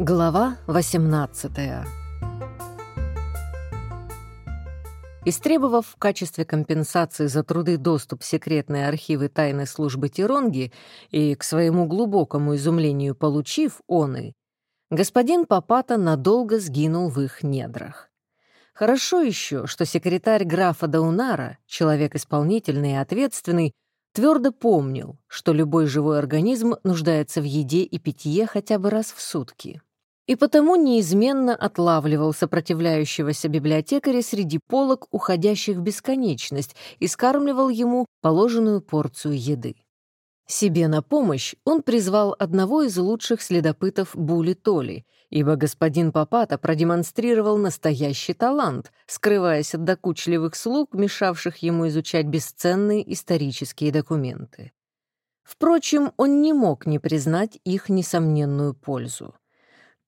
Глава 18 Истребовав в качестве компенсации за труды доступ в секретные архивы тайной службы Тиронги и, к своему глубокому изумлению получив он господин Папата надолго сгинул в их недрах. Хорошо еще, что секретарь графа Даунара, человек исполнительный и ответственный, твердо помнил, что любой живой организм нуждается в еде и питье хотя бы раз в сутки и потому неизменно отлавливал сопротивляющегося библиотекаря среди полок, уходящих в бесконечность, и скармливал ему положенную порцию еды. Себе на помощь он призвал одного из лучших следопытов Були Толи, ибо господин Папата продемонстрировал настоящий талант, скрываясь от докучливых слуг, мешавших ему изучать бесценные исторические документы. Впрочем, он не мог не признать их несомненную пользу.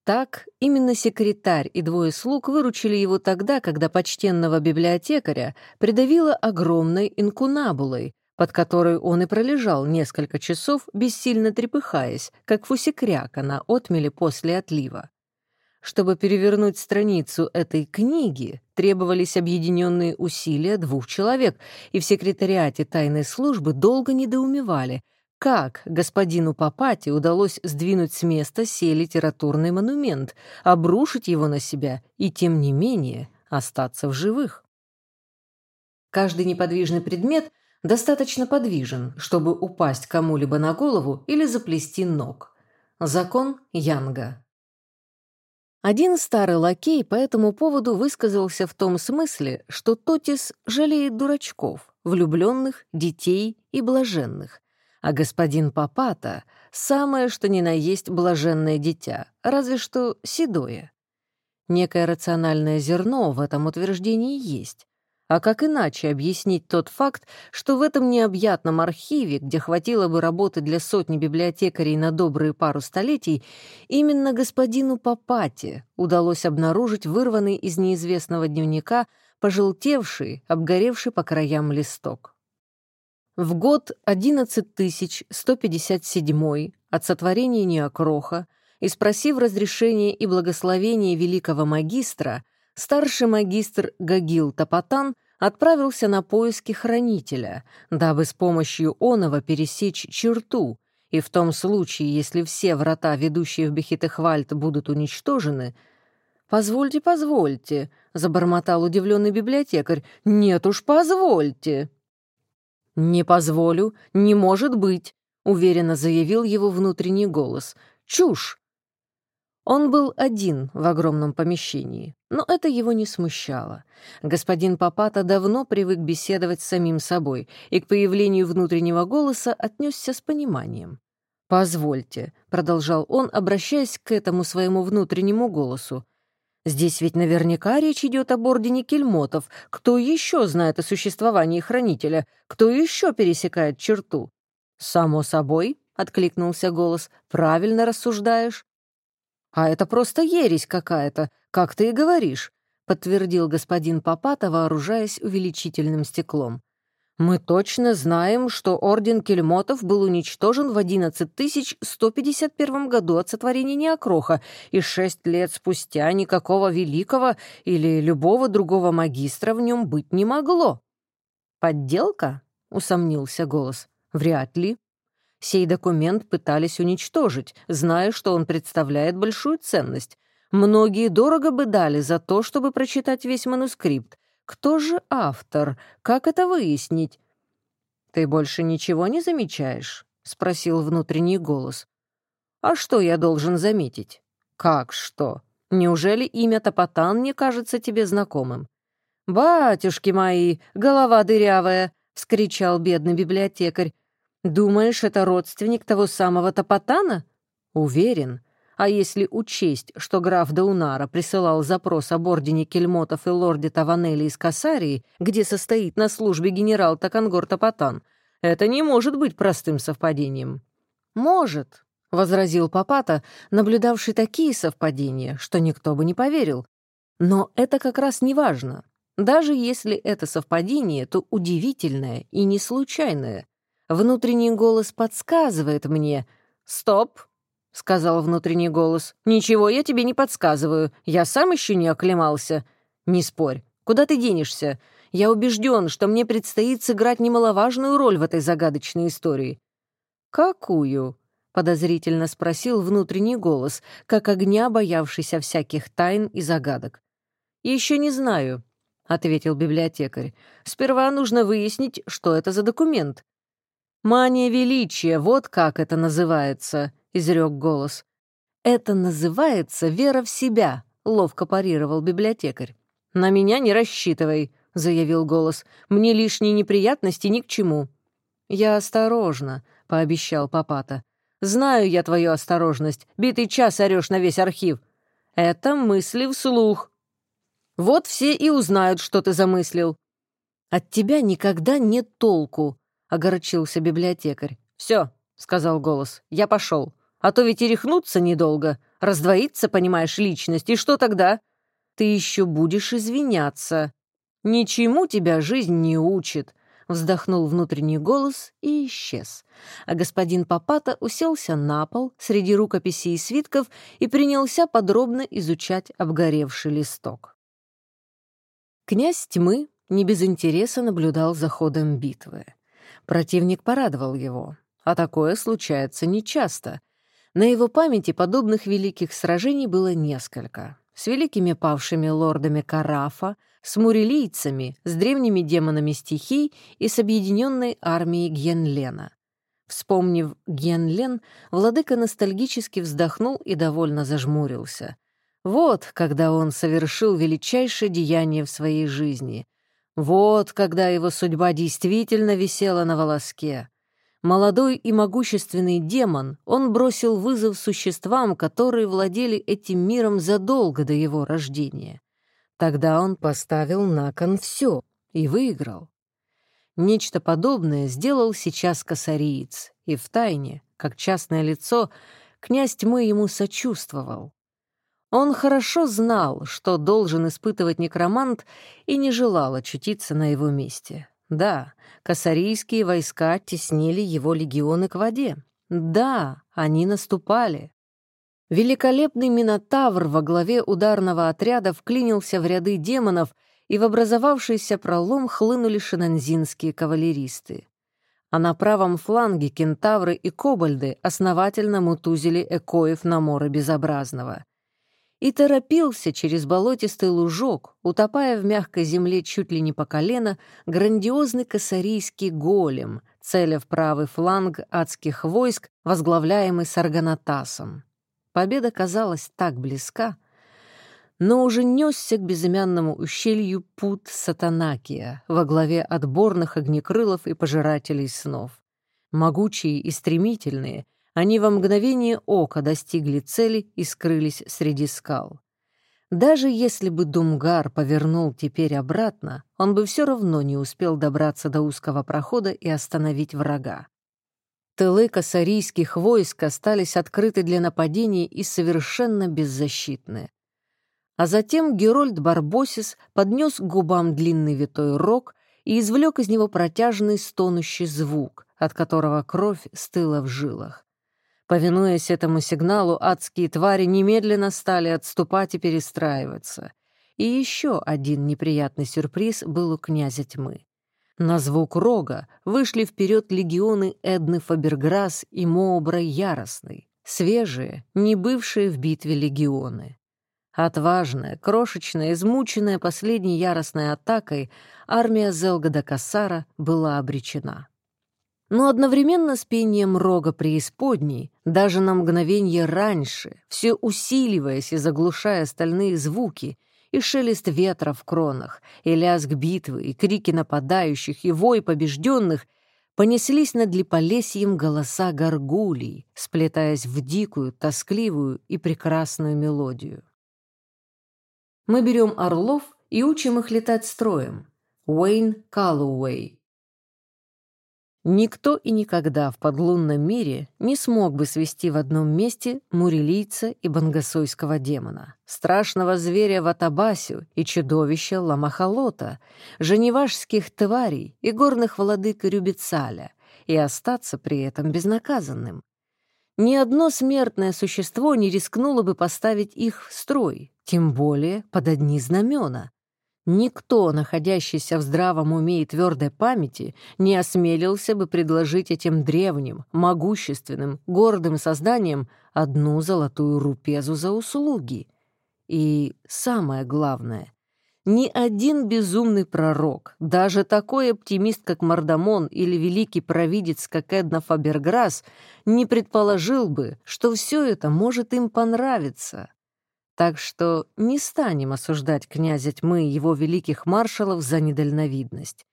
Так, именно секретарь и двое слуг выручили его тогда, когда почтенного библиотекаря придавило огромной инкунабулой, под которой он и пролежал несколько часов, бессильно трепыхаясь, как фусикряка на отмеле после отлива. Чтобы перевернуть страницу этой книги, требовались объединенные усилия двух человек, и в секретариате тайной службы долго недоумевали, как господину Папати удалось сдвинуть с места сей литературный монумент, обрушить его на себя и, тем не менее, остаться в живых? Каждый неподвижный предмет достаточно подвижен, чтобы упасть кому-либо на голову или заплести ног. Закон Янга. Один старый лакей по этому поводу высказался в том смысле, что Тотис жалеет дурачков, влюбленных, детей и блаженных, а господин Папата — самое что ни на есть блаженное дитя, разве что седое. Некое рациональное зерно в этом утверждении есть. А как иначе объяснить тот факт, что в этом необъятном архиве, где хватило бы работы для сотни библиотекарей на добрые пару столетий, именно господину Папате удалось обнаружить вырванный из неизвестного дневника пожелтевший, обгоревший по краям листок. В год 11157 от сотворения Неокроха и спросив разрешения и благословения великого магистра, старший магистр Гагил Тапатан отправился на поиски хранителя, дабы с помощью оного пересечь черту, и в том случае, если все врата, ведущие в Бехитехвальд, будут уничтожены, «Позвольте, позвольте», — забормотал удивленный библиотекарь, «нет уж, позвольте». «Не позволю, не может быть», — уверенно заявил его внутренний голос. «Чушь!» Он был один в огромном помещении, но это его не смущало. Господин Папата давно привык беседовать с самим собой и к появлению внутреннего голоса отнесся с пониманием. «Позвольте», — продолжал он, обращаясь к этому своему внутреннему голосу, Здесь ведь наверняка речь идет об ордене кельмотов. Кто еще знает о существовании хранителя? Кто еще пересекает черту? «Само собой», — откликнулся голос, — «правильно рассуждаешь». «А это просто ересь какая-то, как ты и говоришь», — подтвердил господин Папата, вооружаясь увеличительным стеклом. Мы точно знаем, что орден кельмотов был уничтожен в 11151 году от сотворения Неокроха, и шесть лет спустя никакого великого или любого другого магистра в нем быть не могло. «Подделка?» — усомнился голос. «Вряд ли. Сей документ пытались уничтожить, зная, что он представляет большую ценность. Многие дорого бы дали за то, чтобы прочитать весь манускрипт, кто же автор? Как это выяснить? «Ты больше ничего не замечаешь?» — спросил внутренний голос. «А что я должен заметить?» «Как что? Неужели имя Топотан не кажется тебе знакомым?» «Батюшки мои, голова дырявая!» — вскричал бедный библиотекарь. «Думаешь, это родственник того самого Топотана?» «Уверен. А если учесть, что граф Даунара присылал запрос об ордене кельмотов и лорде Таванелли из Касарии, где состоит на службе генерал Такангор Тапатан, это не может быть простым совпадением. «Может», — возразил Папата, наблюдавший такие совпадения, что никто бы не поверил. «Но это как раз не важно. Даже если это совпадение, то удивительное и не случайное. Внутренний голос подсказывает мне «Стоп! — сказал внутренний голос. «Ничего я тебе не подсказываю. Я сам еще не оклемался. Не спорь. Куда ты денешься? Я убежден, что мне предстоит сыграть немаловажную роль в этой загадочной истории». «Какую?» — подозрительно спросил внутренний голос, как огня, боявшийся всяких тайн и загадок. «Еще не знаю», — ответил библиотекарь. «Сперва нужно выяснить, что это за документ». «Мания величия, вот как это называется», — изрек голос. «Это называется вера в себя», — ловко парировал библиотекарь. «На меня не рассчитывай», — заявил голос. «Мне лишние неприятности ни к чему». «Я осторожно», — пообещал Папата. «Знаю я твою осторожность. Битый час орешь на весь архив. Это мысли вслух. Вот все и узнают, что ты замыслил». «От тебя никогда нет толку», — огорчился библиотекарь. «Все», — сказал голос, — «я пошел. А то ведь и рехнуться недолго. Раздвоится, понимаешь, личность. И что тогда? Ты еще будешь извиняться. Ничему тебя жизнь не учит. Вздохнул внутренний голос и исчез. А господин Папата уселся на пол среди рукописей и свитков и принялся подробно изучать обгоревший листок. Князь тьмы не без интереса наблюдал за ходом битвы. Противник порадовал его, а такое случается нечасто, на его памяти подобных великих сражений было несколько. С великими павшими лордами Карафа, с мурилийцами, с древними демонами стихий и с объединенной армией Генлена. Вспомнив Генлен, владыка ностальгически вздохнул и довольно зажмурился. Вот когда он совершил величайшее деяние в своей жизни. Вот когда его судьба действительно висела на волоске. Молодой и могущественный демон, он бросил вызов существам, которые владели этим миром задолго до его рождения. Тогда он поставил на кон все и выиграл. Нечто подобное сделал сейчас косариец, и втайне, как частное лицо, князь тьмы ему сочувствовал. Он хорошо знал, что должен испытывать некромант, и не желал очутиться на его месте. Да, косарийские войска теснили его легионы к воде. Да, они наступали. Великолепный Минотавр во главе ударного отряда вклинился в ряды демонов, и в образовавшийся пролом хлынули шинанзинские кавалеристы. А на правом фланге кентавры и кобальды основательно мутузили экоев на море Безобразного и торопился через болотистый лужок, утопая в мягкой земле чуть ли не по колено, грандиозный косарийский голем, целя в правый фланг адских войск, возглавляемый Сарганатасом. Победа казалась так близка, но уже несся к безымянному ущелью пут Сатанакия во главе отборных огнекрылов и пожирателей снов. Могучие и стремительные — они во мгновение ока достигли цели и скрылись среди скал. Даже если бы Думгар повернул теперь обратно, он бы все равно не успел добраться до узкого прохода и остановить врага. Тылы косарийских войск остались открыты для нападений и совершенно беззащитны. А затем Герольд Барбосис поднес к губам длинный витой рог и извлек из него протяжный стонущий звук, от которого кровь стыла в жилах. Повинуясь этому сигналу, адские твари немедленно стали отступать и перестраиваться. И еще один неприятный сюрприз был у князя тьмы. На звук рога вышли вперед легионы Эдны Фаберграсс и Мообра Яростный, свежие, не бывшие в битве легионы. Отважная, крошечная, измученная последней яростной атакой, армия Зелгада Кассара была обречена. Но одновременно с пением рога преисподней, даже на мгновение раньше, все усиливаясь и заглушая остальные звуки, и шелест ветра в кронах, и лязг битвы, и крики нападающих, и вой побежденных, понеслись над Липолесьем голоса горгулей, сплетаясь в дикую, тоскливую и прекрасную мелодию. Мы берем орлов и учим их летать строем. Уэйн Каллоуэй Никто и никогда в подлунном мире не смог бы свести в одном месте мурилийца и бангасойского демона, страшного зверя Ватабасю и чудовища Ламахалота, женевашских тварей и горных владык Рюбицаля, и остаться при этом безнаказанным. ни одно смертное существо не рискнуло бы поставить их в строй, тем более под одни знамена. Никто, находящийся в здравом уме и твердой памяти, не осмелился бы предложить этим древним, могущественным, гордым созданиям одну золотую рупезу за услуги. И самое главное, ни один безумный пророк, даже такой оптимист, как Мардамон или великий провидец, как Эдна Фаберграсс, не предположил бы, что все это может им понравиться. Так что не станем осуждать князя тьмы и его великих маршалов за недальновидность.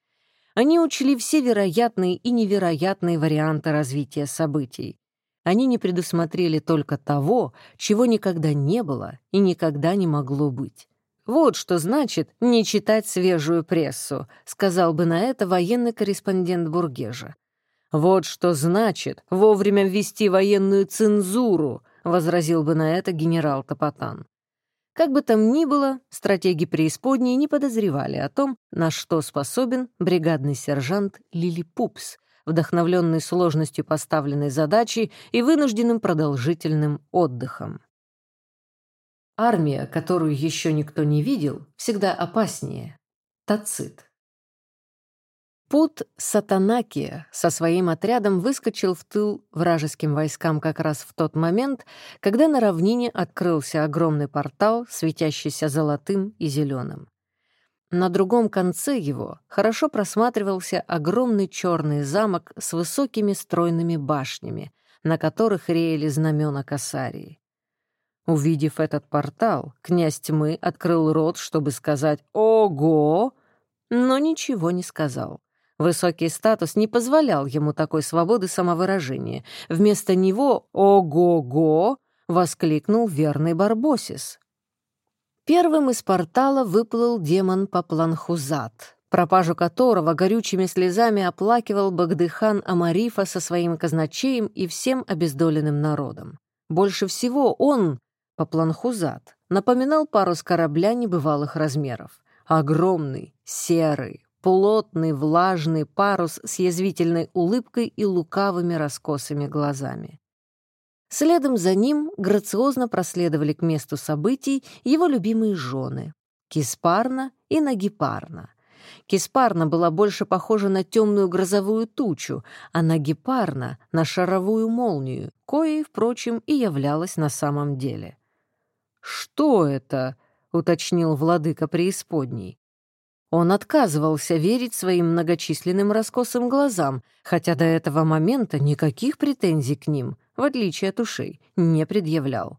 Они учли все вероятные и невероятные варианты развития событий. Они не предусмотрели только того, чего никогда не было и никогда не могло быть. Вот что значит не читать свежую прессу, сказал бы на это военный корреспондент Бургежа. Вот что значит вовремя ввести военную цензуру, возразил бы на это генерал Топотан. Как бы там ни было, стратеги преисподней не подозревали о том, на что способен бригадный сержант Лили Пупс, вдохновленный сложностью поставленной задачи и вынужденным продолжительным отдыхом. Армия, которую еще никто не видел, всегда опаснее. Тацит. Пут Сатанакия со своим отрядом выскочил в тыл вражеским войскам как раз в тот момент, когда на равнине открылся огромный портал, светящийся золотым и зеленым. На другом конце его хорошо просматривался огромный черный замок с высокими стройными башнями, на которых реяли знамена Касарии. Увидев этот портал, князь тьмы открыл рот, чтобы сказать «Ого!», но ничего не сказал. Высокий статус не позволял ему такой свободы самовыражения. Вместо него «Ого-го!» воскликнул верный Барбосис. Первым из портала выплыл демон Папланхузат, пропажу которого горючими слезами оплакивал Багдыхан Амарифа со своим казначеем и всем обездоленным народом. Больше всего он, Папланхузат, напоминал парус корабля небывалых размеров. Огромный, серый, плотный, влажный парус с язвительной улыбкой и лукавыми раскосыми глазами. Следом за ним грациозно проследовали к месту событий его любимые жены — Киспарна и Нагипарна. Киспарна была больше похожа на темную грозовую тучу, а Нагипарна — на шаровую молнию, коей, впрочем, и являлась на самом деле. «Что это?» — уточнил владыка преисподней. Он отказывался верить своим многочисленным раскосым глазам, хотя до этого момента никаких претензий к ним, в отличие от ушей, не предъявлял.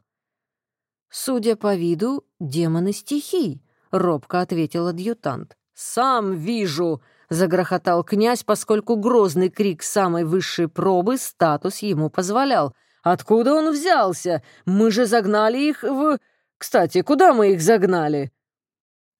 «Судя по виду, демоны стихий», — робко ответил адъютант. «Сам вижу», — загрохотал князь, поскольку грозный крик самой высшей пробы статус ему позволял. «Откуда он взялся? Мы же загнали их в... Кстати, куда мы их загнали?»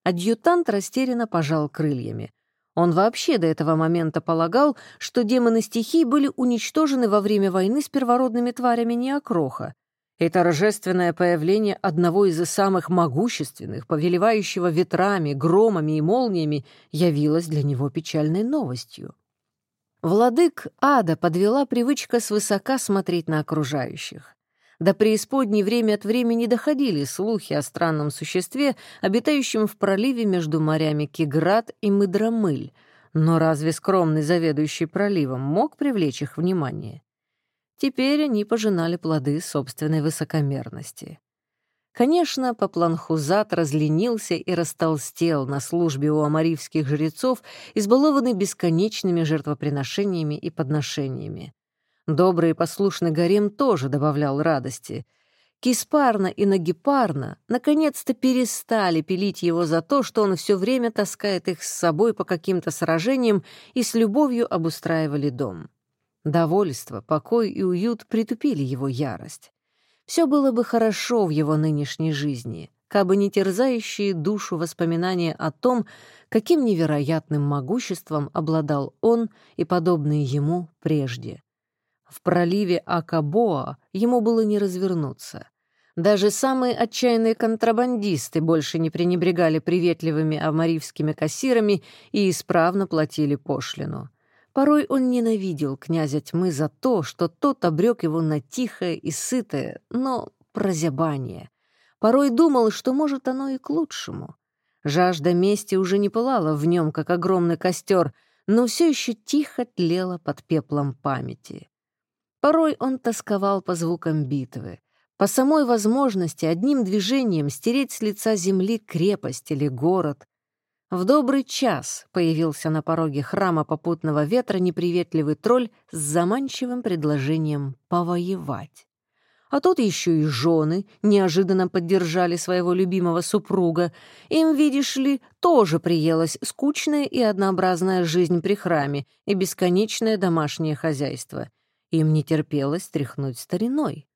Адъютант растерянно пожал крыльями. Он вообще до этого момента полагал, что демоны стихий были уничтожены во время войны с первородными тварями Неокроха. И торжественное появление одного из самых могущественных, повелевающего ветрами, громами и молниями, явилось для него печальной новостью. Владык ада подвела привычка свысока смотреть на окружающих. До преисподней время от времени доходили слухи о странном существе, обитающем в проливе между морями Киград и Мыдромыль, но разве скромный заведующий проливом мог привлечь их внимание? Теперь они пожинали плоды собственной высокомерности. Конечно, Папланхузат разленился и растолстел на службе у амаривских жрецов, избалованный бесконечными жертвоприношениями и подношениями. Добрый и послушный гарем тоже добавлял радости. Киспарна и Нагипарна наконец-то перестали пилить его за то, что он все время таскает их с собой по каким-то сражениям и с любовью обустраивали дом. Довольство, покой и уют притупили его ярость. Все было бы хорошо в его нынешней жизни, кабы не терзающие душу воспоминания о том, каким невероятным могуществом обладал он и подобные ему прежде. В проливе Акабоа ему было не развернуться. Даже самые отчаянные контрабандисты больше не пренебрегали приветливыми амаривскими кассирами и исправно платили пошлину. Порой он ненавидел князя тьмы за то, что тот обрек его на тихое и сытое, но прозябание. Порой думал, что, может, оно и к лучшему. Жажда мести уже не пылала в нем, как огромный костер, но все еще тихо тлела под пеплом памяти. Порой он тосковал по звукам битвы, по самой возможности одним движением стереть с лица земли крепость или город. В добрый час появился на пороге храма попутного ветра неприветливый тролль с заманчивым предложением повоевать. А тут еще и жены неожиданно поддержали своего любимого супруга. Им, видишь ли, тоже приелась скучная и однообразная жизнь при храме и бесконечное домашнее хозяйство. Им не терпелось тряхнуть стариной.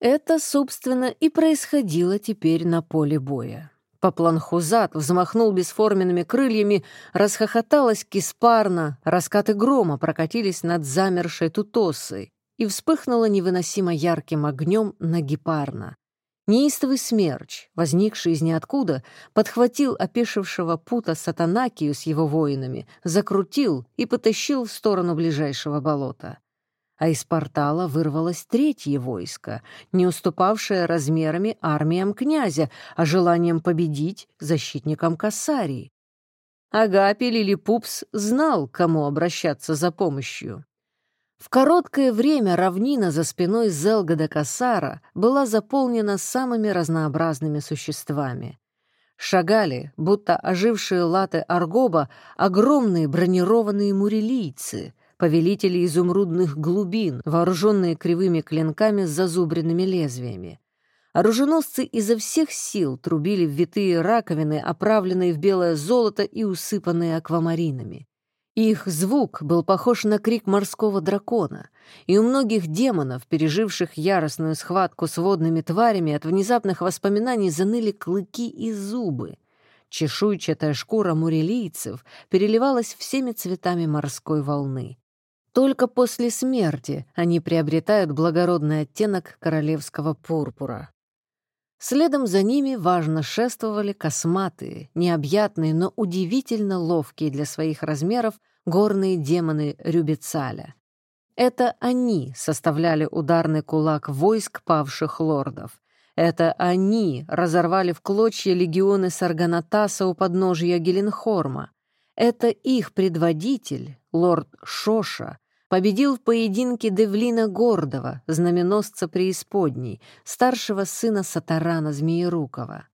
Это, собственно, и происходило теперь на поле боя. Попланхузат взмахнул бесформенными крыльями, расхохоталась киспарна, раскаты грома прокатились над замершей тутосой и вспыхнула невыносимо ярким огнем на гепарна. Неистовый смерч, возникший из ниоткуда, подхватил опешившего пута Сатанакию с его воинами, закрутил и потащил в сторону ближайшего болота. А из портала вырвалось третье войско, не уступавшее размерами армиям князя, а желанием победить защитникам Кассарии. Агапи Лилипупс знал, кому обращаться за помощью. В короткое время равнина за спиной Зелгада Касара была заполнена самыми разнообразными существами. Шагали, будто ожившие латы Аргоба, огромные бронированные мурилийцы, повелители изумрудных глубин, вооруженные кривыми клинками с зазубренными лезвиями. Оруженосцы изо всех сил трубили в витые раковины, оправленные в белое золото и усыпанные аквамаринами. Их звук был похож на крик морского дракона, и у многих демонов, переживших яростную схватку с водными тварями, от внезапных воспоминаний заныли клыки и зубы. Чешуйчатая шкура мурелийцев переливалась всеми цветами морской волны. Только после смерти они приобретают благородный оттенок королевского пурпура. Следом за ними важно шествовали косматые, необъятные, но удивительно ловкие для своих размеров горные демоны Рюбицаля. Это они составляли ударный кулак войск павших лордов. Это они разорвали в клочья легионы Сарганатаса у подножия Геленхорма. Это их предводитель, лорд Шоша, победил в поединке Девлина Гордова, знаменосца преисподней, старшего сына Сатарана Змеерукова.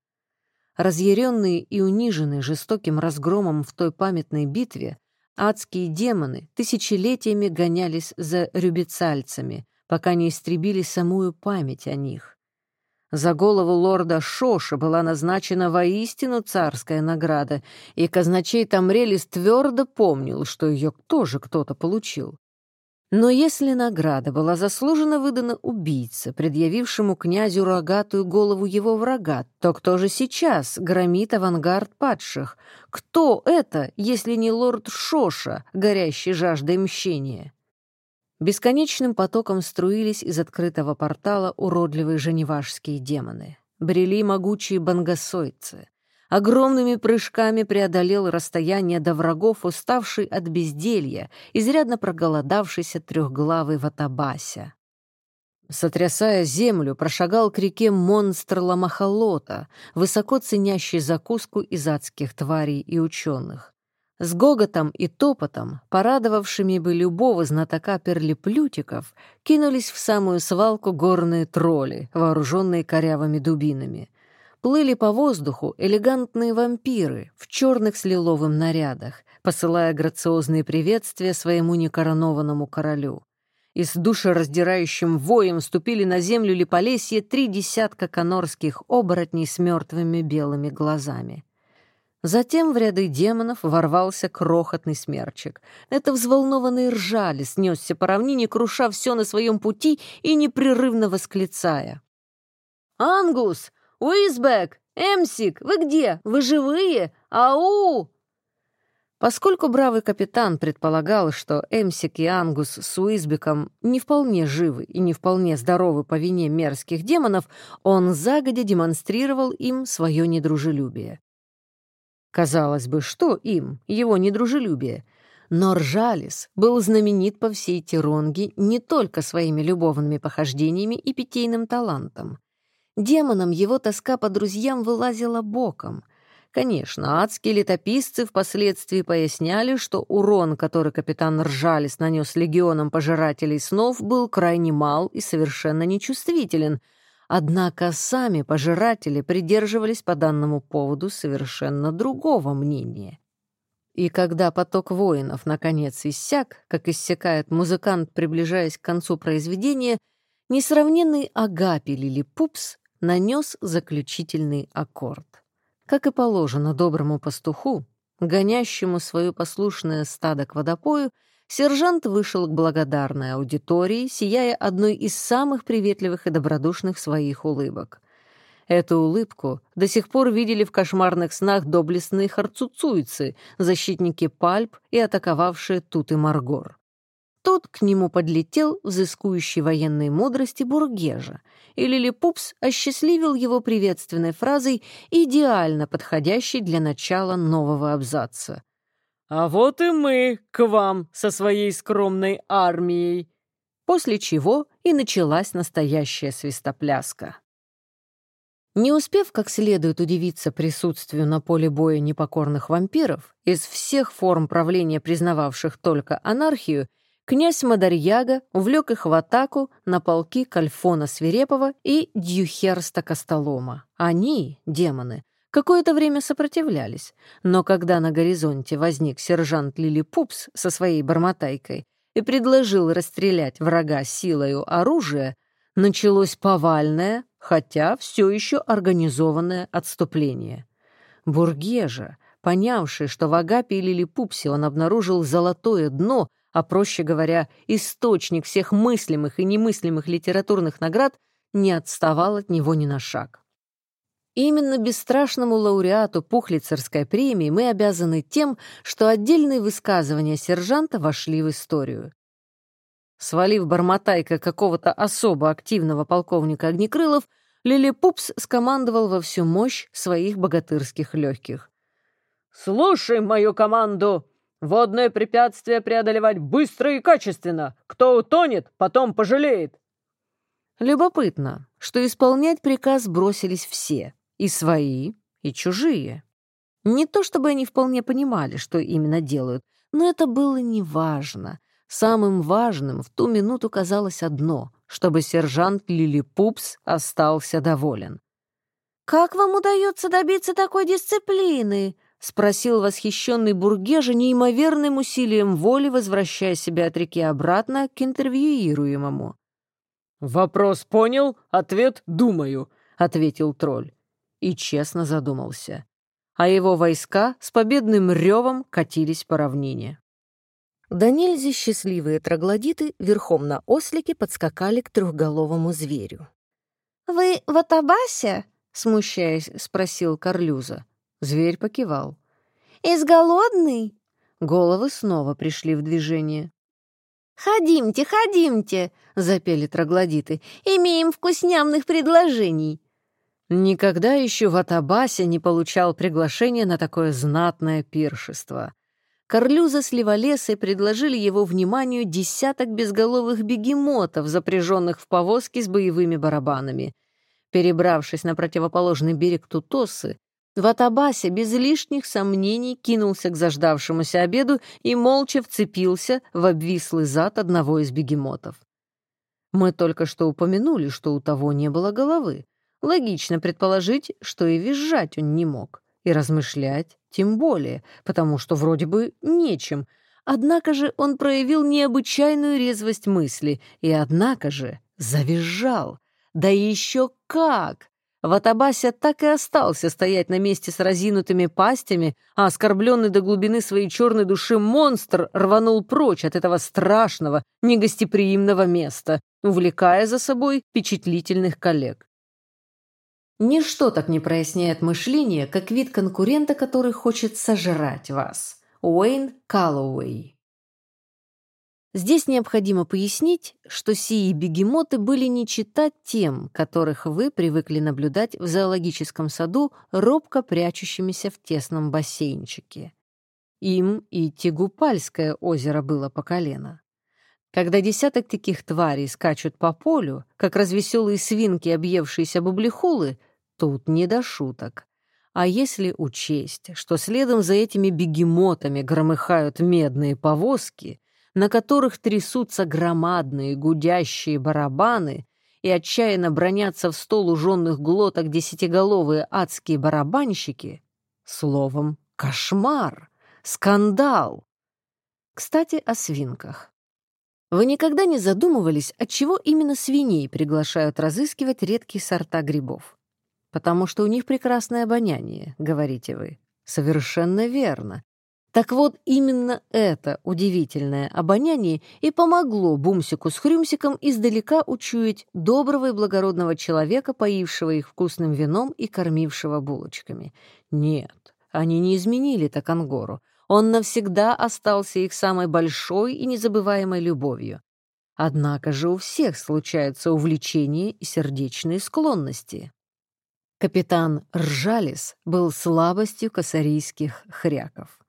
Разъяренные и униженные жестоким разгромом в той памятной битве, адские демоны тысячелетиями гонялись за рюбицальцами, пока не истребили самую память о них. За голову лорда Шоша была назначена воистину царская награда, и казначей Тамрелис твердо помнил, что ее тоже кто-то получил. Но если награда была заслуженно выдана убийце, предъявившему князю рогатую голову его врага, то кто же сейчас громит авангард падших? Кто это, если не лорд Шоша, горящий жаждой мщения? Бесконечным потоком струились из открытого портала уродливые женевашские демоны. Брели могучие бангасойцы огромными прыжками преодолел расстояние до врагов, уставший от безделья, изрядно проголодавшийся трехглавый Ватабася. Сотрясая землю, прошагал к реке монстр Ламахалота, высоко ценящий закуску из адских тварей и ученых. С гоготом и топотом, порадовавшими бы любого знатока перлиплютиков, кинулись в самую свалку горные тролли, вооруженные корявыми дубинами — плыли по воздуху элегантные вампиры в черных с лиловым нарядах, посылая грациозные приветствия своему некоронованному королю. И с душераздирающим воем ступили на землю Липолесье три десятка конорских оборотней с мертвыми белыми глазами. Затем в ряды демонов ворвался крохотный смерчик. Это взволнованный ржали снесся по равнине, круша все на своем пути и непрерывно восклицая. «Ангус! «Уизбек! Эмсик! Вы где? Вы живые? Ау!» Поскольку бравый капитан предполагал, что Эмсик и Ангус с Уизбеком не вполне живы и не вполне здоровы по вине мерзких демонов, он загодя демонстрировал им свое недружелюбие. Казалось бы, что им, его недружелюбие? Но Ржалис был знаменит по всей Тиронге не только своими любовными похождениями и питейным талантом. Демонам его тоска по друзьям вылазила боком. Конечно, адские летописцы впоследствии поясняли, что урон, который капитан Ржалис нанес легионам пожирателей снов, был крайне мал и совершенно нечувствителен, однако сами пожиратели придерживались по данному поводу совершенно другого мнения. И когда поток воинов наконец иссяк, как иссякает музыкант, приближаясь к концу произведения, несравненный Агапи Лилипупс нанес заключительный аккорд. Как и положено доброму пастуху, гонящему свое послушное стадо к водопою, сержант вышел к благодарной аудитории, сияя одной из самых приветливых и добродушных своих улыбок — Эту улыбку до сих пор видели в кошмарных снах доблестные харцуцуйцы, защитники пальп и атаковавшие тут и Маргор. Тут к нему подлетел взыскующий военной мудрости Бургежа, и Лилипупс осчастливил его приветственной фразой, идеально подходящей для начала нового абзаца. «А вот и мы к вам со своей скромной армией!» После чего и началась настоящая свистопляска. Не успев как следует удивиться присутствию на поле боя непокорных вампиров, из всех форм правления признававших только анархию, князь Мадарьяга увлек их в атаку на полки Кальфона Свирепова и Дьюхерста Костолома. Они, демоны, какое-то время сопротивлялись, но когда на горизонте возник сержант Лилипупс со своей бармотайкой и предложил расстрелять врага силою оружия, началось повальное, хотя все еще организованное отступление. Бургежа, понявший, что в Агапе или Лилипупсе он обнаружил золотое дно, а, проще говоря, источник всех мыслимых и немыслимых литературных наград, не отставал от него ни на шаг. Именно бесстрашному лауреату Пухлицерской премии мы обязаны тем, что отдельные высказывания сержанта вошли в историю. Свалив бармотайка какого-то особо активного полковника Огнекрылов, Лилипупс скомандовал во всю мощь своих богатырских легких. «Слушай мою команду! Водное препятствие преодолевать быстро и качественно! Кто утонет, потом пожалеет!» Любопытно, что исполнять приказ бросились все, и свои, и чужие. Не то чтобы они вполне понимали, что именно делают, но это было неважно — Самым важным в ту минуту казалось одно — чтобы сержант Лилипупс остался доволен. «Как вам удается добиться такой дисциплины?» — спросил восхищенный Бургежа неимоверным усилием воли, возвращая себя от реки обратно к интервьюируемому. «Вопрос понял, ответ думаю», — ответил тролль. И честно задумался. А его войска с победным ревом катились по равнине. Да нельзя счастливые троглодиты верхом на ослике подскакали к трехголовому зверю. «Вы в Атабасе?» — смущаясь, спросил Карлюза. Зверь покивал. «Из голодный?» Головы снова пришли в движение. «Ходимте, ходимте!» — запели троглодиты. «Имеем вкуснямных предложений!» Никогда еще в Атабасе не получал приглашения на такое знатное пиршество. Карлюза с Леволесой предложили его вниманию десяток безголовых бегемотов, запряженных в повозки с боевыми барабанами. Перебравшись на противоположный берег Тутосы, Ватабася без лишних сомнений кинулся к заждавшемуся обеду и молча вцепился в обвислый зад одного из бегемотов. Мы только что упомянули, что у того не было головы. Логично предположить, что и визжать он не мог, и размышлять тем более, потому что вроде бы нечем. Однако же он проявил необычайную резвость мысли и, однако же, завизжал. Да еще как! Ватабася так и остался стоять на месте с разинутыми пастями, а оскорбленный до глубины своей черной души монстр рванул прочь от этого страшного, негостеприимного места, увлекая за собой впечатлительных коллег. Ничто так не проясняет мышление, как вид конкурента, который хочет сожрать вас. Уэйн Каллоуэй. Здесь необходимо пояснить, что сии бегемоты были не читать тем, которых вы привыкли наблюдать в зоологическом саду, робко прячущимися в тесном бассейнчике. Им и Тигупальское озеро было по колено. Когда десяток таких тварей скачут по полю, как развеселые свинки, объевшиеся бублихулы, тут не до шуток. А если учесть, что следом за этими бегемотами громыхают медные повозки, на которых трясутся громадные гудящие барабаны и отчаянно бронятся в стол ужженных глоток десятиголовые адские барабанщики, словом, кошмар, скандал. Кстати, о свинках. Вы никогда не задумывались, от чего именно свиней приглашают разыскивать редкие сорта грибов? Потому что у них прекрасное обоняние, говорите вы. Совершенно верно. Так вот, именно это удивительное обоняние и помогло Бумсику с Хрюмсиком издалека учуять доброго и благородного человека, поившего их вкусным вином и кормившего булочками. Нет, они не изменили Такангору. Он навсегда остался их самой большой и незабываемой любовью. Однако же у всех случаются увлечения и сердечные склонности. Капитан Ржалис был слабостью косарийских хряков.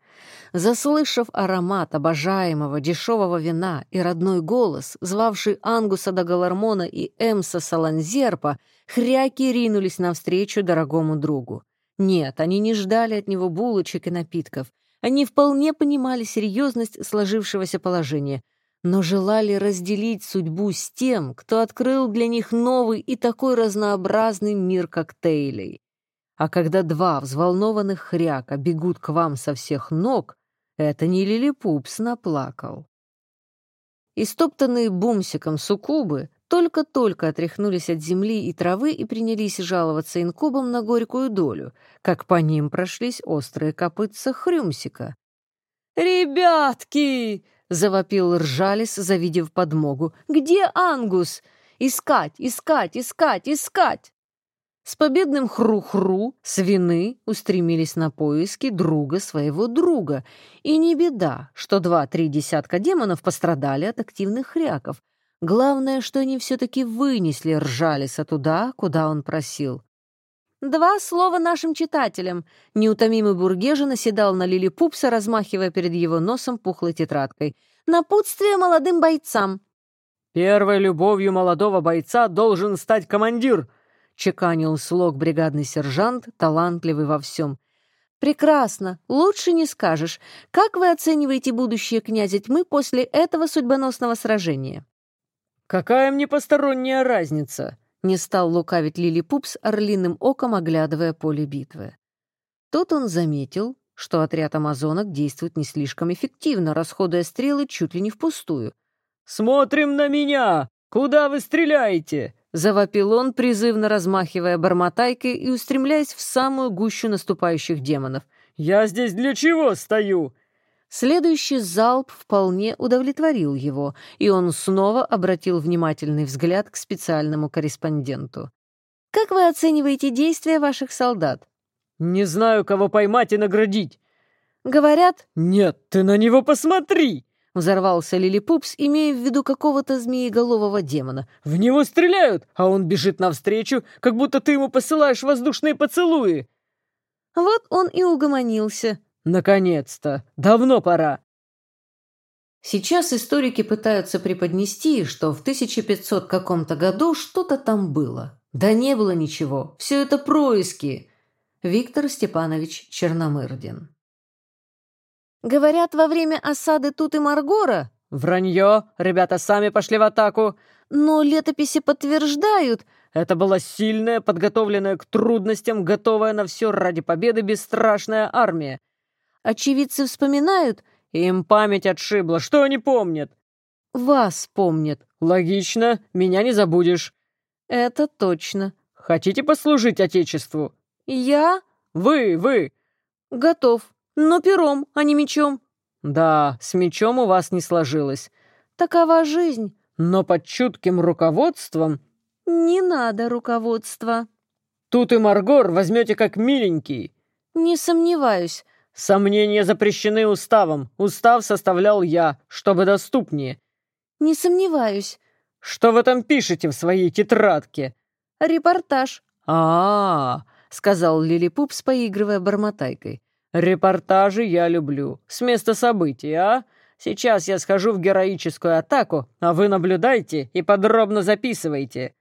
Заслышав аромат обожаемого дешевого вина и родной голос, звавший Ангуса до Галармона и Эмса Саланзерпа, хряки ринулись навстречу дорогому другу. Нет, они не ждали от него булочек и напитков. Они вполне понимали серьезность сложившегося положения, но желали разделить судьбу с тем, кто открыл для них новый и такой разнообразный мир коктейлей. А когда два взволнованных хряка бегут к вам со всех ног, это не Лилипупс наплакал. Истоптанные бумсиком суккубы только-только отряхнулись от земли и травы и принялись жаловаться инкубам на горькую долю, как по ним прошлись острые копытца хрюмсика. «Ребятки!» — завопил Ржалис, завидев подмогу. «Где Ангус? Искать, искать, искать, искать!» С победным хру-хру свины устремились на поиски друга своего друга. И не беда, что два-три десятка демонов пострадали от активных хряков, Главное, что они все-таки вынесли Ржалиса туда, куда он просил. «Два слова нашим читателям!» Неутомимый Бургежа наседал на Лили Пупса, размахивая перед его носом пухлой тетрадкой. «Напутствие молодым бойцам!» «Первой любовью молодого бойца должен стать командир!» — чеканил слог бригадный сержант, талантливый во всем. «Прекрасно! Лучше не скажешь. Как вы оцениваете будущее князя тьмы после этого судьбоносного сражения?» «Какая мне посторонняя разница?» — не стал лукавить Лили Пупс, орлиным оком оглядывая поле битвы. Тут он заметил, что отряд амазонок действует не слишком эффективно, расходуя стрелы чуть ли не впустую. «Смотрим на меня! Куда вы стреляете?» — завопил он, призывно размахивая бармотайкой и устремляясь в самую гущу наступающих демонов. «Я здесь для чего стою? Следующий залп вполне удовлетворил его, и он снова обратил внимательный взгляд к специальному корреспонденту. «Как вы оцениваете действия ваших солдат?» «Не знаю, кого поймать и наградить». «Говорят...» «Нет, ты на него посмотри!» Взорвался Лилипупс, имея в виду какого-то змееголового демона. «В него стреляют, а он бежит навстречу, как будто ты ему посылаешь воздушные поцелуи!» Вот он и угомонился. Наконец-то! Давно пора!» Сейчас историки пытаются преподнести, что в 1500 каком-то году что-то там было. Да не было ничего, все это происки. Виктор Степанович Черномырдин. Говорят, во время осады тут и Маргора? Вранье, ребята сами пошли в атаку. Но летописи подтверждают. Это была сильная, подготовленная к трудностям, готовая на все ради победы бесстрашная армия. Очевидцы вспоминают? Им память отшибла. Что они помнят? Вас помнят. Логично. Меня не забудешь. Это точно. Хотите послужить Отечеству? Я? Вы, вы. Готов. Но пером, а не мечом. Да, с мечом у вас не сложилось. Такова жизнь. Но под чутким руководством... Не надо руководства. Тут и Маргор возьмете как миленький. Не сомневаюсь. Сомнения запрещены уставом. Устав составлял я, чтобы доступнее. Не сомневаюсь. Что вы там пишете в своей тетрадке? Репортаж. А, -а, -а сказал Лилипупс, поигрывая бормотайкой. Репортажи я люблю. С места событий, а? Сейчас я схожу в героическую атаку, а вы наблюдайте и подробно записывайте.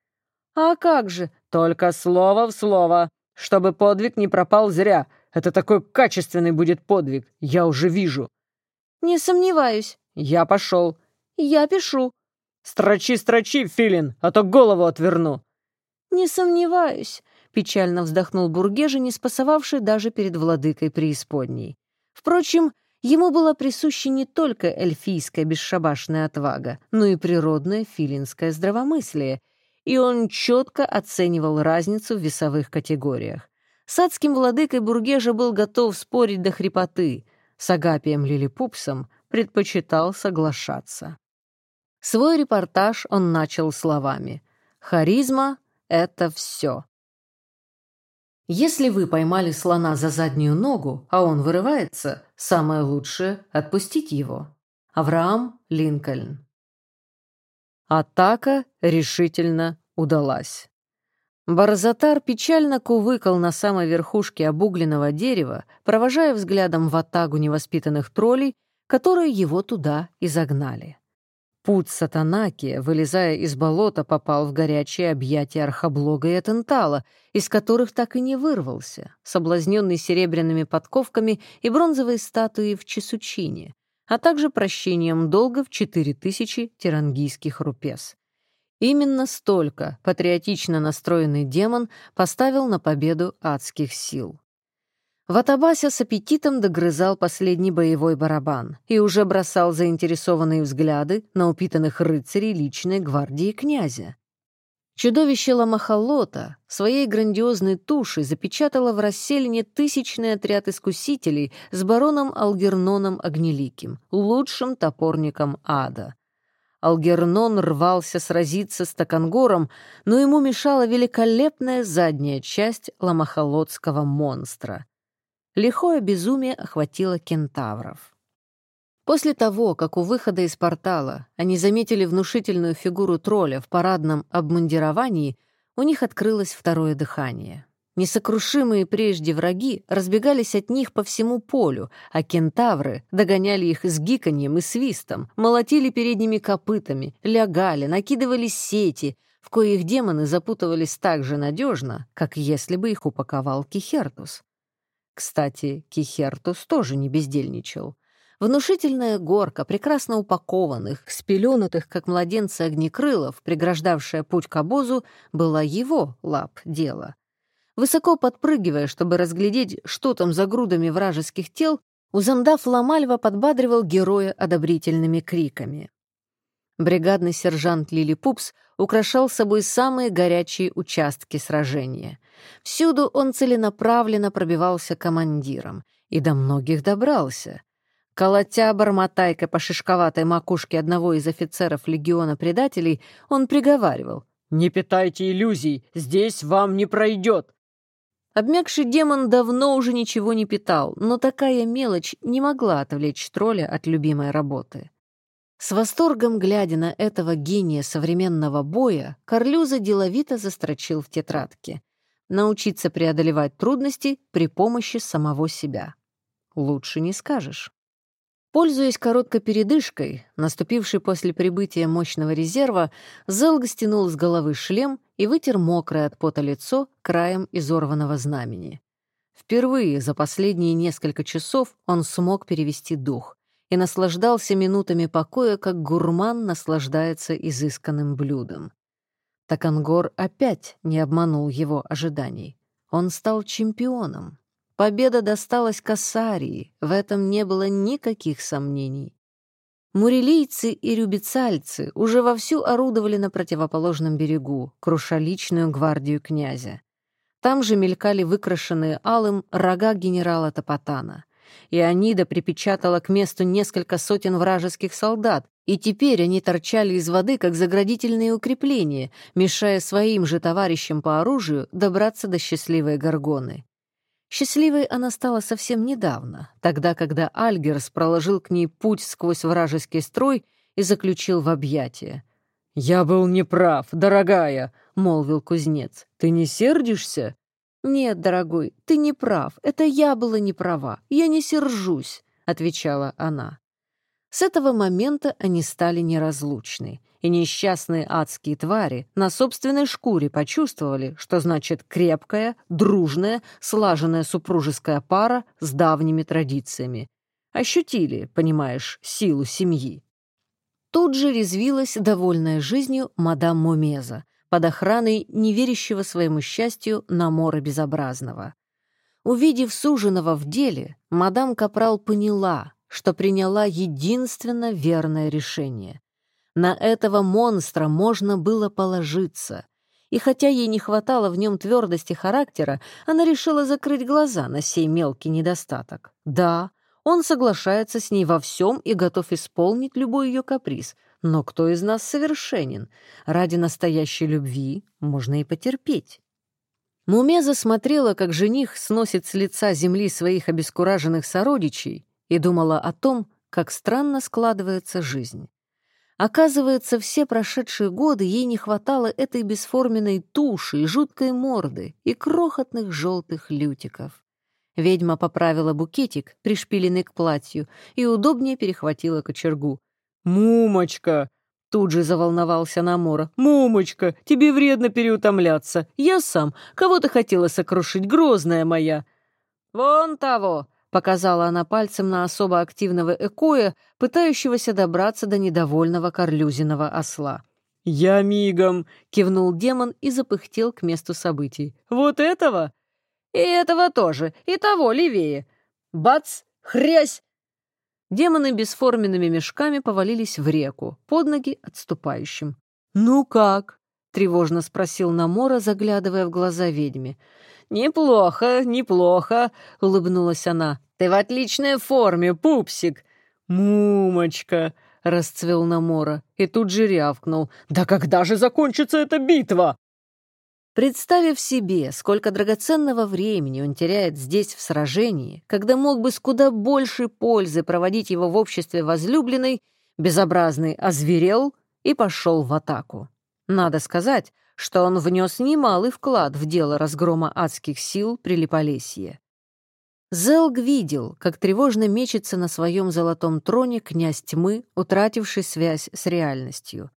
А как же? Только слово в слово, чтобы подвиг не пропал зря. Это такой качественный будет подвиг, я уже вижу. Не сомневаюсь. Я пошел. Я пишу. Строчи, строчи, Филин, а то голову отверну. Не сомневаюсь. Печально вздохнул Бургежи, не спасовавший даже перед владыкой преисподней. Впрочем, ему была присуща не только эльфийская бесшабашная отвага, но и природное филинское здравомыслие, и он четко оценивал разницу в весовых категориях. С адским владыкой Бургежа был готов спорить до хрипоты, с Агапием Лилипупсом предпочитал соглашаться. Свой репортаж он начал словами «Харизма — это все». Если вы поймали слона за заднюю ногу, а он вырывается, самое лучшее — отпустить его. Авраам Линкольн. Атака решительно удалась. Барзатар печально кувыкал на самой верхушке обугленного дерева, провожая взглядом в атагу невоспитанных троллей, которые его туда и загнали. Путь Сатанаки, вылезая из болота, попал в горячее объятие Архаблога и Атентала, из которых так и не вырвался, соблазненный серебряными подковками и бронзовой статуей в Чесучине, а также прощением долга в четыре тысячи тирангийских рупес. Именно столько патриотично настроенный демон поставил на победу адских сил. Ватабася с аппетитом догрызал последний боевой барабан и уже бросал заинтересованные взгляды на упитанных рыцарей личной гвардии князя. Чудовище Ламахалота своей грандиозной тушей запечатало в расселине тысячный отряд искусителей с бароном Алгерноном Огнеликим, лучшим топорником ада. Алгернон рвался сразиться с Токангором, но ему мешала великолепная задняя часть ламахалотского монстра. Лихое безумие охватило кентавров. После того, как у выхода из портала они заметили внушительную фигуру тролля в парадном обмундировании, у них открылось второе дыхание. Несокрушимые прежде враги разбегались от них по всему полю, а кентавры догоняли их с гиканьем и свистом, молотили передними копытами, лягали, накидывали сети, в коих демоны запутывались так же надежно, как если бы их упаковал Кихертус. Кстати, Кихертус тоже не бездельничал. Внушительная горка прекрасно упакованных, спеленутых, как младенцы огнекрылов, преграждавшая путь к обозу, была его лап дело. Высоко подпрыгивая, чтобы разглядеть, что там за грудами вражеских тел, Узандав Ламальва подбадривал героя одобрительными криками. Бригадный сержант Лилипупс украшал собой самые горячие участки сражения. Всюду он целенаправленно пробивался командиром и до многих добрался. Колотя бормотайкой по шишковатой макушке одного из офицеров легиона предателей, он приговаривал. «Не питайте иллюзий, здесь вам не пройдет!» Обмякший демон давно уже ничего не питал, но такая мелочь не могла отвлечь тролля от любимой работы. С восторгом глядя на этого гения современного боя, Карлюза деловито застрочил в тетрадке. Научиться преодолевать трудности при помощи самого себя. Лучше не скажешь. Пользуясь короткой передышкой, наступившей после прибытия мощного резерва, Зелг стянул с головы шлем и вытер мокрое от пота лицо краем изорванного знамени. Впервые за последние несколько часов он смог перевести дух и наслаждался минутами покоя, как гурман наслаждается изысканным блюдом. Такангор опять не обманул его ожиданий. Он стал чемпионом. Победа досталась Кассарии, в этом не было никаких сомнений. Мурилийцы и рюбицальцы уже вовсю орудовали на противоположном берегу, круша личную гвардию князя. Там же мелькали выкрашенные алым рога генерала Топотана и Анида припечатала к месту несколько сотен вражеских солдат, и теперь они торчали из воды, как заградительные укрепления, мешая своим же товарищам по оружию добраться до счастливой горгоны. Счастливой она стала совсем недавно, тогда, когда Альгерс проложил к ней путь сквозь вражеский строй и заключил в объятия. «Я был неправ, дорогая», — молвил кузнец. «Ты не сердишься?» «Нет, дорогой, ты не прав. Это я была не права. Я не сержусь», — отвечала она. С этого момента они стали неразлучны, и несчастные адские твари на собственной шкуре почувствовали, что значит крепкая, дружная, слаженная супружеская пара с давними традициями. Ощутили, понимаешь, силу семьи. Тут же резвилась, довольная жизнью, мадам Мумеза, под охраной неверящего своему счастью Намора Безобразного. Увидев суженого в деле, мадам Капрал поняла, что приняла единственно верное решение. На этого монстра можно было положиться. И хотя ей не хватало в нем твердости характера, она решила закрыть глаза на сей мелкий недостаток. Да, он соглашается с ней во всем и готов исполнить любой ее каприз. Но кто из нас совершенен? Ради настоящей любви можно и потерпеть. Мумеза смотрела, как жених сносит с лица земли своих обескураженных сородичей, и думала о том, как странно складывается жизнь. Оказывается, все прошедшие годы ей не хватало этой бесформенной туши и жуткой морды и крохотных желтых лютиков. Ведьма поправила букетик, пришпиленный к платью, и удобнее перехватила кочергу. «Мумочка!» — тут же заволновался Намора. «Мумочка, тебе вредно переутомляться. Я сам. Кого ты хотела сокрушить, грозная моя?» «Вон того!» — показала она пальцем на особо активного экоя, пытающегося добраться до недовольного корлюзиного осла. «Я мигом!» — кивнул демон и запыхтел к месту событий. «Вот этого?» И этого тоже, и того левее. Бац! Хрясь! Демоны бесформенными мешками повалились в реку, под ноги отступающим. «Ну как?» — тревожно спросил Намора, заглядывая в глаза ведьме. «Неплохо, неплохо», — улыбнулась она. «Ты в отличной форме, пупсик!» «Мумочка!» — расцвел Намора и тут же рявкнул. «Да когда же закончится эта битва?» Представив себе, сколько драгоценного времени он теряет здесь в сражении, когда мог бы с куда большей пользы проводить его в обществе возлюбленной, безобразный озверел и пошел в атаку. Надо сказать, что он внес немалый вклад в дело разгрома адских сил при Липолесье. Зелг видел, как тревожно мечется на своем золотом троне князь тьмы, утративший связь с реальностью.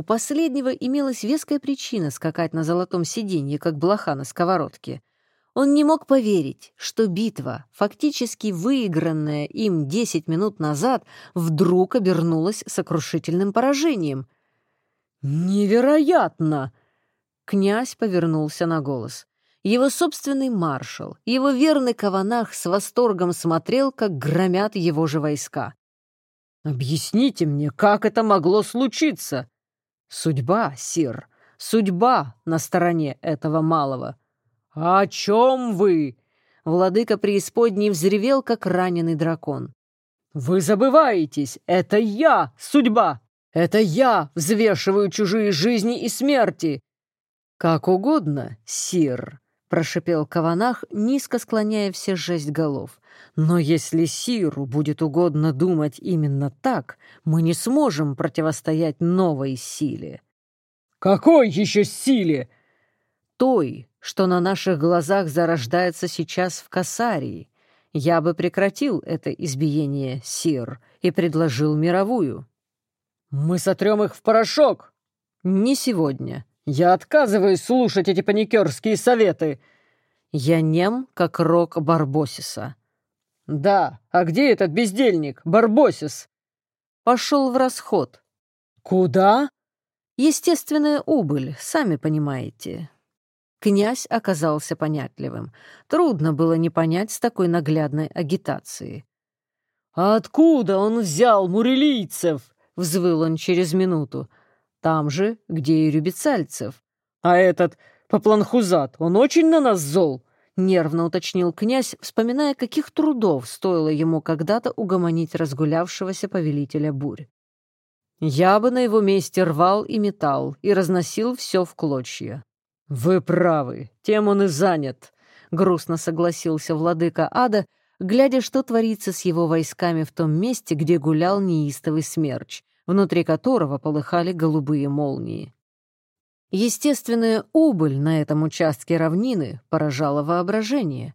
У последнего имелась веская причина скакать на золотом сиденье, как блоха на сковородке. Он не мог поверить, что битва, фактически выигранная им десять минут назад, вдруг обернулась сокрушительным поражением. «Невероятно!» Князь повернулся на голос. Его собственный маршал, его верный Каванах с восторгом смотрел, как громят его же войска. «Объясните мне, как это могло случиться?» Судьба, сир, судьба на стороне этого малого. «О чем вы?» Владыка преисподней взревел, как раненый дракон. «Вы забываетесь! Это я, судьба! Это я взвешиваю чужие жизни и смерти!» «Как угодно, сир», — прошипел Каванах, низко склоняя все шесть голов. «Но если Сиру будет угодно думать именно так, мы не сможем противостоять новой силе». «Какой еще силе?» «Той, что на наших глазах зарождается сейчас в Касарии. Я бы прекратил это избиение, Сир, и предложил мировую». «Мы сотрем их в порошок!» «Не сегодня. Я отказываюсь слушать эти паникерские советы!» «Я нем, как рок Барбосиса. «Да, а где этот бездельник, Барбосис?» «Пошел в расход». «Куда?» «Естественная убыль, сами понимаете». Князь оказался понятливым. Трудно было не понять с такой наглядной агитацией. «А откуда он взял мурелийцев?» — взвыл он через минуту. «Там же, где и рюбицальцев. А этот Попланхузат, он очень на нас зол?» — нервно уточнил князь, вспоминая, каких трудов стоило ему когда-то угомонить разгулявшегося повелителя бурь. «Я бы на его месте рвал и металл и разносил все в клочья». «Вы правы, тем он и занят», — грустно согласился владыка ада, глядя, что творится с его войсками в том месте, где гулял неистовый смерч, внутри которого полыхали голубые молнии. Естественная убыль на этом участке равнины поражала воображение.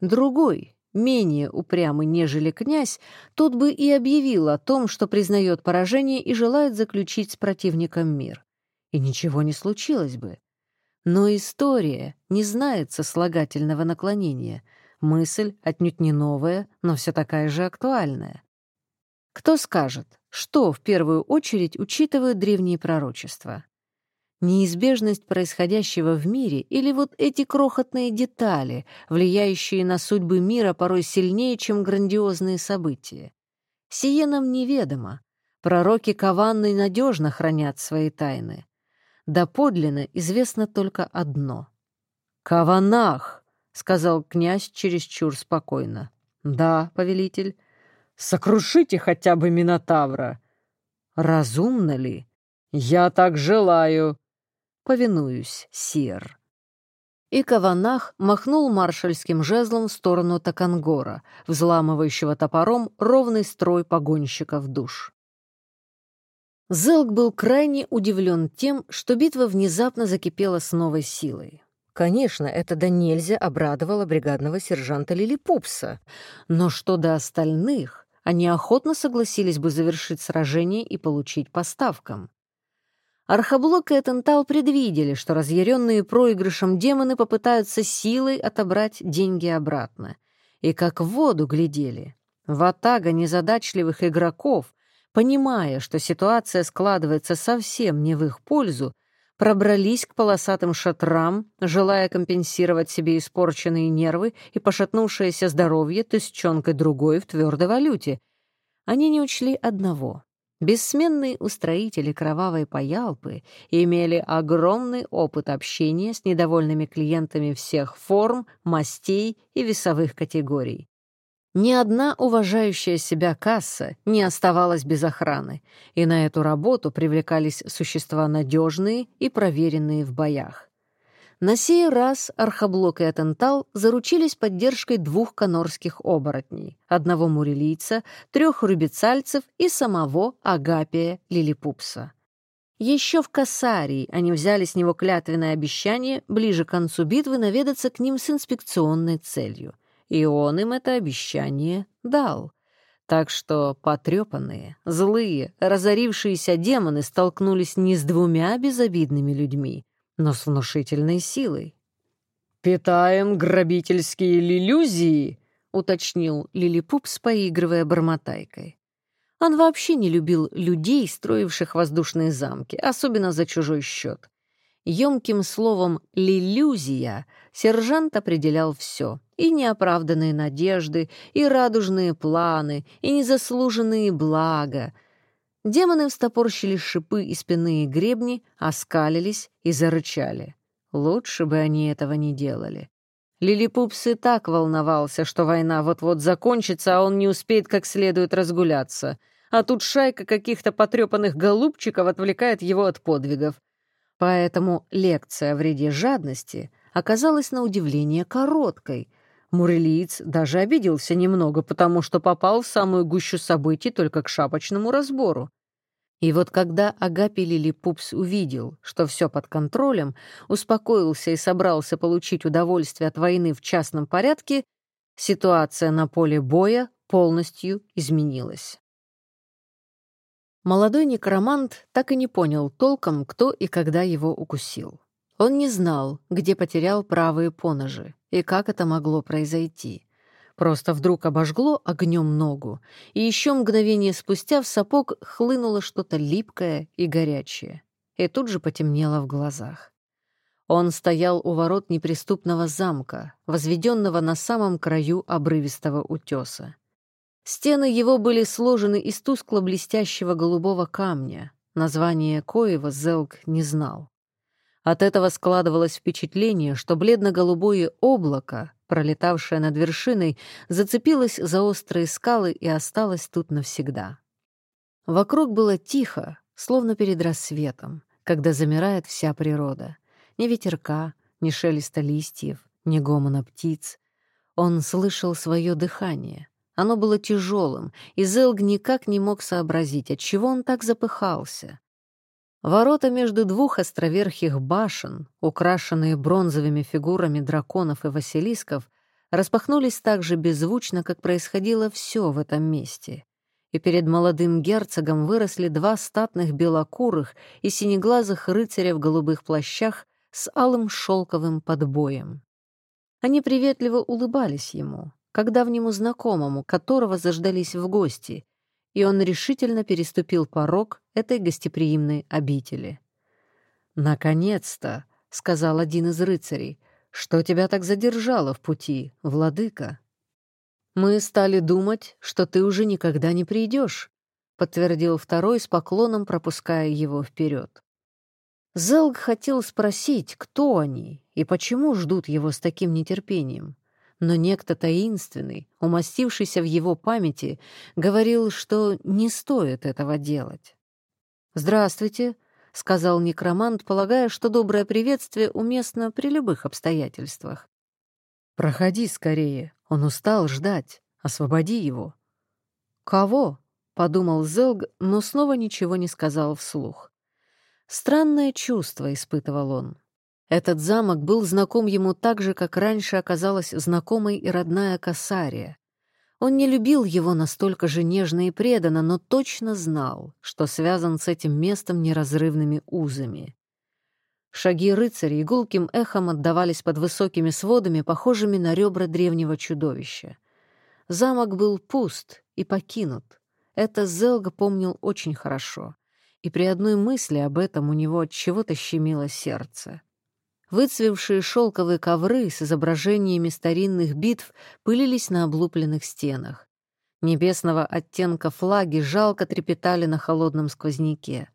Другой, менее упрямый, нежели князь, тот бы и объявил о том, что признает поражение и желает заключить с противником мир. И ничего не случилось бы. Но история не знает сослагательного наклонения. Мысль отнюдь не новая, но все такая же актуальная. Кто скажет, что в первую очередь учитывают древние пророчества? Неизбежность происходящего в мире или вот эти крохотные детали, влияющие на судьбы мира порой сильнее, чем грандиозные события? Сие нам неведомо. Пророки Каванны надежно хранят свои тайны. Доподлинно известно только одно. «Каванах!» — сказал князь чересчур спокойно. «Да, повелитель. Сокрушите хотя бы Минотавра». «Разумно ли?» «Я так желаю», повинуюсь, сир». И Каванах махнул маршальским жезлом в сторону Такангора, взламывающего топором ровный строй погонщиков душ. Зелк был крайне удивлен тем, что битва внезапно закипела с новой силой. Конечно, это донельзя обрадовало бригадного сержанта Лилипупса, но что до остальных, они охотно согласились бы завершить сражение и получить по ставкам. Архаблок и Этентал предвидели, что разъяренные проигрышем демоны попытаются силой отобрать деньги обратно. И как в воду глядели. Ватага незадачливых игроков, понимая, что ситуация складывается совсем не в их пользу, пробрались к полосатым шатрам, желая компенсировать себе испорченные нервы и пошатнувшееся здоровье тысячонкой другой в твердой валюте. Они не учли одного. Бессменные устроители кровавой паялпы имели огромный опыт общения с недовольными клиентами всех форм, мастей и весовых категорий. Ни одна уважающая себя касса не оставалась без охраны, и на эту работу привлекались существа надежные и проверенные в боях. На сей раз Архаблок и Атентал заручились поддержкой двух конорских оборотней, одного мурилийца, трех рубицальцев и самого Агапия Лилипупса. Еще в Касарии они взяли с него клятвенное обещание ближе к концу битвы наведаться к ним с инспекционной целью. И он им это обещание дал. Так что потрепанные, злые, разорившиеся демоны столкнулись не с двумя безобидными людьми, но с внушительной силой. «Питаем грабительские иллюзии», — уточнил Лилипупс, поигрывая бормотайкой. Он вообще не любил людей, строивших воздушные замки, особенно за чужой счет. Емким словом «лилюзия» сержант определял все — и неоправданные надежды, и радужные планы, и незаслуженные блага — Демоны встопорщили шипы и спинные гребни, оскалились и зарычали. Лучше бы они этого не делали. Лилипупс и так волновался, что война вот-вот закончится, а он не успеет как следует разгуляться. А тут шайка каких-то потрепанных голубчиков отвлекает его от подвигов. Поэтому лекция о вреде жадности оказалась на удивление короткой — Мурелиец даже обиделся немного, потому что попал в самую гущу событий только к шапочному разбору. И вот когда Агапи Лилипупс увидел, что все под контролем, успокоился и собрался получить удовольствие от войны в частном порядке, ситуация на поле боя полностью изменилась. Молодой некромант так и не понял толком, кто и когда его укусил. Он не знал, где потерял правые поножи и как это могло произойти. Просто вдруг обожгло огнем ногу, и еще мгновение спустя в сапог хлынуло что-то липкое и горячее, и тут же потемнело в глазах. Он стоял у ворот неприступного замка, возведенного на самом краю обрывистого утеса. Стены его были сложены из тускло-блестящего голубого камня, название коего Зелк не знал. От этого складывалось впечатление, что бледно-голубое облако, пролетавшее над вершиной, зацепилось за острые скалы и осталось тут навсегда. Вокруг было тихо, словно перед рассветом, когда замирает вся природа. Ни ветерка, ни шелеста листьев, ни гомона птиц. Он слышал свое дыхание. Оно было тяжелым, и Зелг никак не мог сообразить, от чего он так запыхался. Ворота между двух островерхих башен, украшенные бронзовыми фигурами драконов и василисков, распахнулись так же беззвучно, как происходило все в этом месте. И перед молодым герцогом выросли два статных белокурых и синеглазых рыцаря в голубых плащах с алым шелковым подбоем. Они приветливо улыбались ему, как давнему знакомому, которого заждались в гости, и он решительно переступил порог этой гостеприимной обители. «Наконец-то!» — сказал один из рыцарей. «Что тебя так задержало в пути, владыка?» «Мы стали думать, что ты уже никогда не придешь», — подтвердил второй с поклоном, пропуская его вперед. Зелг хотел спросить, кто они и почему ждут его с таким нетерпением но некто таинственный, умастившийся в его памяти, говорил, что не стоит этого делать. «Здравствуйте», — сказал некромант, полагая, что доброе приветствие уместно при любых обстоятельствах. «Проходи скорее, он устал ждать, освободи его». «Кого?» — подумал Зелг, но снова ничего не сказал вслух. Странное чувство испытывал он. Этот замок был знаком ему так же, как раньше оказалась знакомой и родная Касария. Он не любил его настолько же нежно и преданно, но точно знал, что связан с этим местом неразрывными узами. Шаги рыцарей гулким эхом отдавались под высокими сводами, похожими на ребра древнего чудовища. Замок был пуст и покинут. Это Зелга помнил очень хорошо, и при одной мысли об этом у него от чего-то щемило сердце. Выцвевшие шелковые ковры с изображениями старинных битв пылились на облупленных стенах. Небесного оттенка флаги жалко трепетали на холодном сквозняке.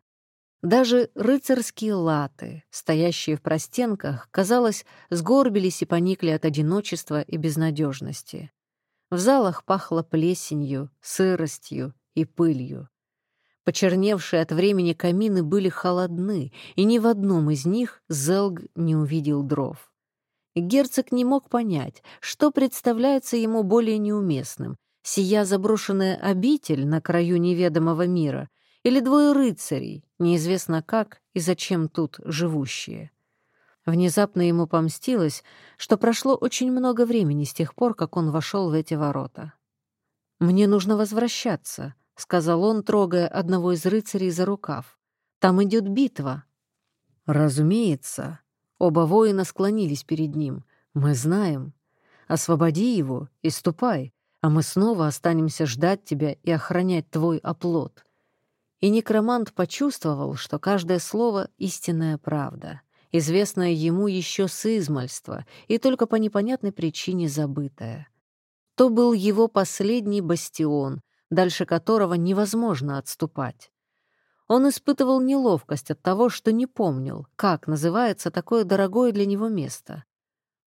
Даже рыцарские латы, стоящие в простенках, казалось, сгорбились и поникли от одиночества и безнадежности. В залах пахло плесенью, сыростью и пылью. Почерневшие от времени камины были холодны, и ни в одном из них Зелг не увидел дров. Герцог не мог понять, что представляется ему более неуместным — сия заброшенная обитель на краю неведомого мира или двое рыцарей, неизвестно как и зачем тут живущие. Внезапно ему помстилось, что прошло очень много времени с тех пор, как он вошел в эти ворота. «Мне нужно возвращаться», — сказал он, трогая одного из рыцарей за рукав. «Там идет битва». «Разумеется». Оба воина склонились перед ним. «Мы знаем. Освободи его и ступай, а мы снова останемся ждать тебя и охранять твой оплот». И некромант почувствовал, что каждое слово — истинная правда, известная ему еще с измальства и только по непонятной причине забытая. То был его последний бастион, дальше которого невозможно отступать. Он испытывал неловкость от того, что не помнил, как называется такое дорогое для него место.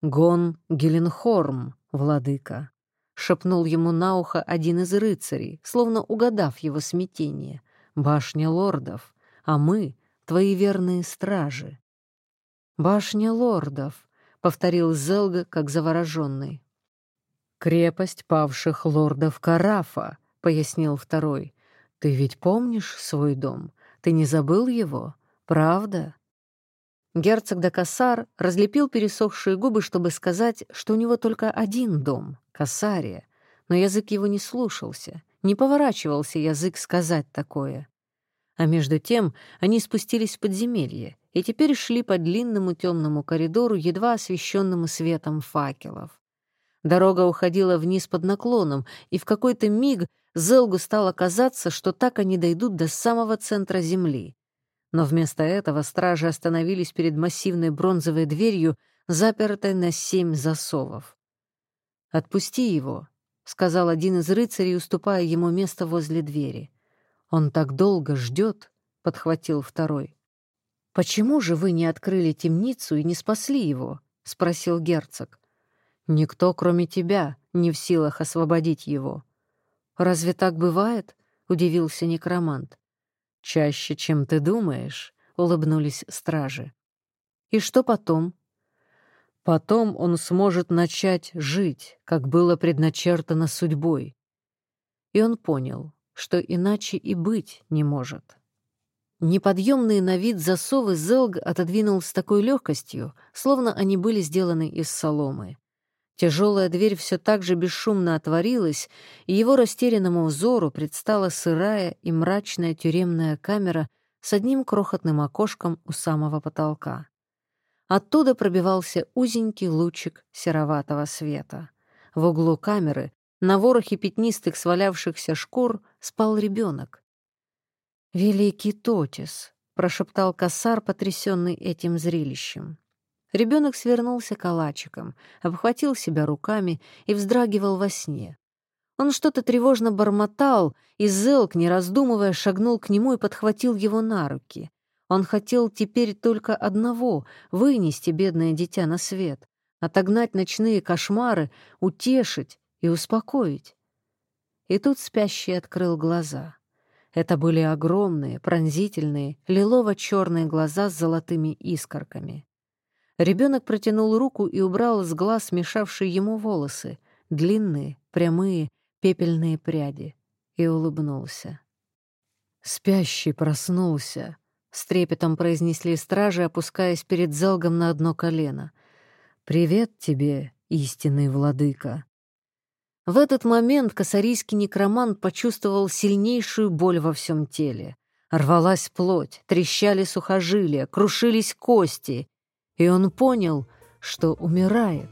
«Гон Геленхорм, владыка», — шепнул ему на ухо один из рыцарей, словно угадав его смятение. «Башня лордов, а мы — твои верные стражи». «Башня лордов», — повторил Зелга, как завороженный. «Крепость павших лордов Карафа», — пояснил второй. «Ты ведь помнишь свой дом? Ты не забыл его? Правда?» Герцог де Кассар разлепил пересохшие губы, чтобы сказать, что у него только один дом — Кассария, но язык его не слушался, не поворачивался язык сказать такое. А между тем они спустились в подземелье и теперь шли по длинному темному коридору, едва освещенному светом факелов. Дорога уходила вниз под наклоном, и в какой-то миг Зелгу стало казаться, что так они дойдут до самого центра земли. Но вместо этого стражи остановились перед массивной бронзовой дверью, запертой на семь засовов. «Отпусти его», — сказал один из рыцарей, уступая ему место возле двери. «Он так долго ждет», — подхватил второй. «Почему же вы не открыли темницу и не спасли его?» — спросил герцог. «Никто, кроме тебя, не в силах освободить его», «Разве так бывает?» — удивился некромант. «Чаще, чем ты думаешь», — улыбнулись стражи. «И что потом?» «Потом он сможет начать жить, как было предначертано судьбой». И он понял, что иначе и быть не может. Неподъемные на вид засовы Зелг отодвинул с такой легкостью, словно они были сделаны из соломы. Тяжелая дверь все так же бесшумно отворилась, и его растерянному взору предстала сырая и мрачная тюремная камера с одним крохотным окошком у самого потолка. Оттуда пробивался узенький лучик сероватого света. В углу камеры, на ворохе пятнистых свалявшихся шкур, спал ребенок. «Великий Тотис», — прошептал косар, потрясенный этим зрелищем. Ребенок свернулся калачиком, обхватил себя руками и вздрагивал во сне. Он что-то тревожно бормотал, и Зелк, не раздумывая, шагнул к нему и подхватил его на руки. Он хотел теперь только одного — вынести бедное дитя на свет, отогнать ночные кошмары, утешить и успокоить. И тут спящий открыл глаза — это были огромные, пронзительные, лилово-черные глаза с золотыми искорками. Ребенок протянул руку и убрал с глаз мешавшие ему волосы, длинные, прямые, пепельные пряди, и улыбнулся. «Спящий проснулся», — с трепетом произнесли стражи, опускаясь перед Зелгом на одно колено. «Привет тебе, истинный владыка». В этот момент косарийский некромант почувствовал сильнейшую боль во всем теле. Рвалась плоть, трещали сухожилия, крушились кости, и он понял, что умирает.